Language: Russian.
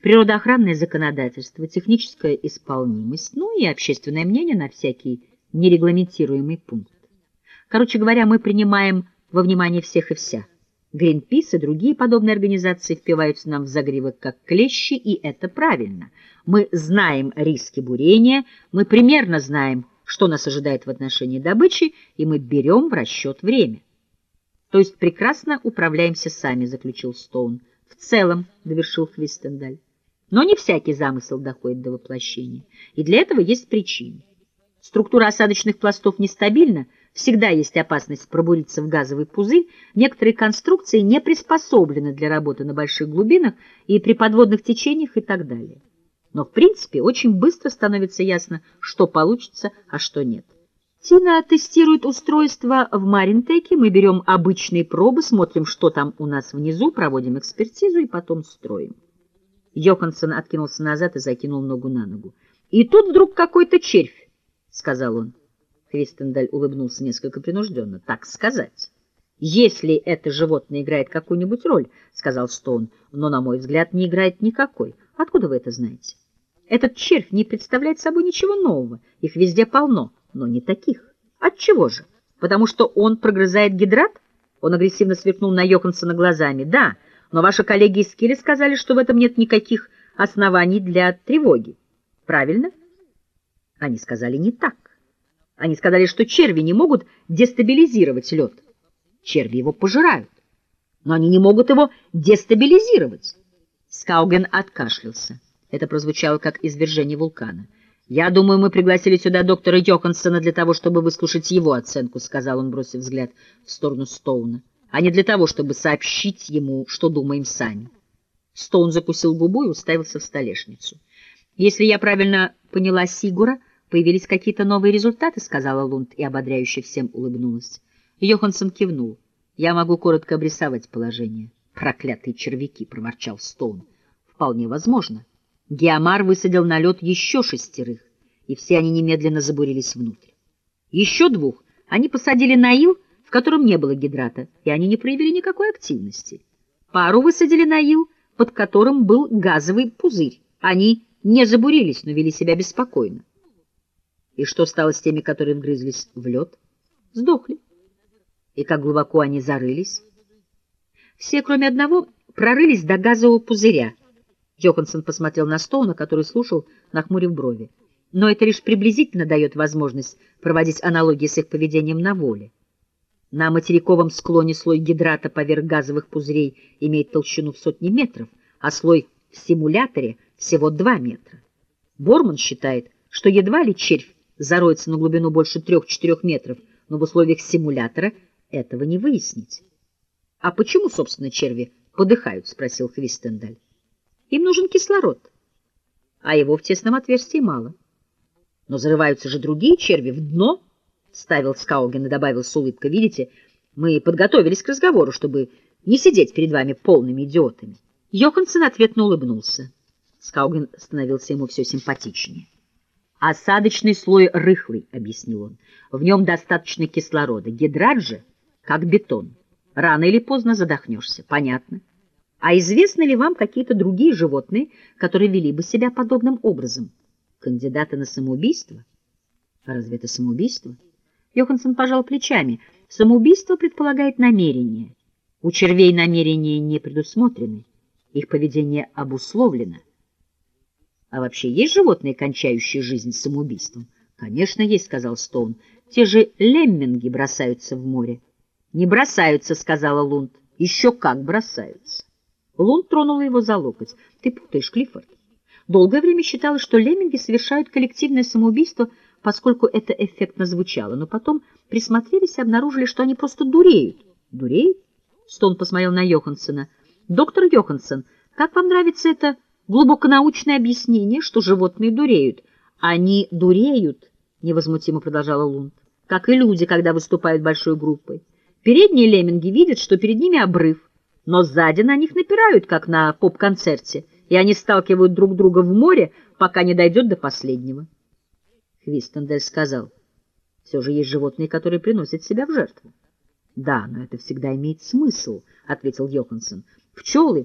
природоохранное законодательство, техническая исполнимость, ну и общественное мнение на всякий нерегламентируемый пункт. Короче говоря, мы принимаем во внимание всех и вся. Гринпис и другие подобные организации впиваются нам в загривок как клещи, и это правильно. Мы знаем риски бурения, мы примерно знаем, что нас ожидает в отношении добычи, и мы берем в расчет время. То есть прекрасно управляемся сами, заключил Стоун. В целом, довершил Хвистендаль. Но не всякий замысел доходит до воплощения, и для этого есть причины. Структура осадочных пластов нестабильна, всегда есть опасность пробуриться в газовый пузырь, некоторые конструкции не приспособлены для работы на больших глубинах и при подводных течениях и так далее. Но в принципе очень быстро становится ясно, что получится, а что нет. Тина тестирует устройство в Маринтеке, мы берем обычные пробы, смотрим, что там у нас внизу, проводим экспертизу и потом строим. Йоханссон откинулся назад и закинул ногу на ногу. И тут вдруг какой-то червь, — сказал он. Христендаль улыбнулся несколько принужденно. — Так сказать. Если это животное играет какую-нибудь роль, — сказал Стоун, — но, на мой взгляд, не играет никакой. Откуда вы это знаете? Этот червь не представляет собой ничего нового. Их везде полно, но не таких. Отчего же? Потому что он прогрызает гидрат? Он агрессивно сверкнул на Йоханссона глазами. Да, но ваши коллеги из Кили сказали, что в этом нет никаких оснований для тревоги. Правильно? Они сказали не так. Они сказали, что черви не могут дестабилизировать лед. Черви его пожирают, но они не могут его дестабилизировать. Скауген откашлялся. Это прозвучало как извержение вулкана. «Я думаю, мы пригласили сюда доктора Йоханссона для того, чтобы выслушать его оценку», — сказал он, бросив взгляд в сторону Стоуна, «а не для того, чтобы сообщить ему, что думаем сами». Стоун закусил губу и уставился в столешницу. «Если я правильно поняла Сигура, «Появились какие-то новые результаты», — сказала Лунд и ободряюще всем улыбнулась. Йоханссон кивнул. «Я могу коротко обрисовать положение». «Проклятые червяки!» — проворчал Стоун. «Вполне возможно. Геомар высадил на лед еще шестерых, и все они немедленно забурились внутрь. Еще двух они посадили на ил, в котором не было гидрата, и они не проявили никакой активности. Пару высадили на ил, под которым был газовый пузырь. Они не забурились, но вели себя беспокойно. И что стало с теми, которые вгрызлись в лед? Сдохли. И как глубоко они зарылись? Все, кроме одного, прорылись до газового пузыря. Йоханссон посмотрел на Стоуна, который слушал, нахмурив брови. Но это лишь приблизительно дает возможность проводить аналогии с их поведением на воле. На материковом склоне слой гидрата поверх газовых пузырей имеет толщину в сотни метров, а слой в симуляторе всего 2 метра. Борман считает, что едва ли червь зароется на глубину больше трех-четырех метров, но в условиях симулятора этого не выяснить. — А почему, собственно, черви подыхают? — спросил Хвистендаль. — Им нужен кислород, а его в тесном отверстии мало. — Но зарываются же другие черви в дно, — ставил Скауген и добавил с улыбкой. — Видите, мы подготовились к разговору, чтобы не сидеть перед вами полными идиотами. Йоханссон ответно улыбнулся. Скауген становился ему все симпатичнее. Осадочный слой рыхлый, — объяснил он. В нем достаточно кислорода. Гидрат же, как бетон. Рано или поздно задохнешься. Понятно. А известны ли вам какие-то другие животные, которые вели бы себя подобным образом? Кандидаты на самоубийство? Разве это самоубийство? Йоханссон пожал плечами. Самоубийство предполагает намерение. У червей намерения не предусмотрены. Их поведение обусловлено. А вообще есть животные, кончающие жизнь самоубийством? Конечно, есть, сказал Стоун. Те же лемминги бросаются в море. Не бросаются, сказала Лунд. Еще как бросаются. Лунд тронула его за локоть. Ты путаешь, Клиффорд. Долгое время считалось, что лемминги совершают коллективное самоубийство, поскольку это эффектно звучало, но потом присмотрелись и обнаружили, что они просто дуреют. Дуреют? Стоун посмотрел на Йоханссона. Доктор Йоханссон, как вам нравится это глубоконаучное объяснение, что животные дуреют. Они дуреют, невозмутимо продолжала Лунд, как и люди, когда выступают большой группой. Передние лемминги видят, что перед ними обрыв, но сзади на них напирают, как на поп-концерте, и они сталкивают друг друга в море, пока не дойдет до последнего. Хвистендель сказал, все же есть животные, которые приносят себя в жертву. — Да, но это всегда имеет смысл, — ответил Йоханссон. — Пчелы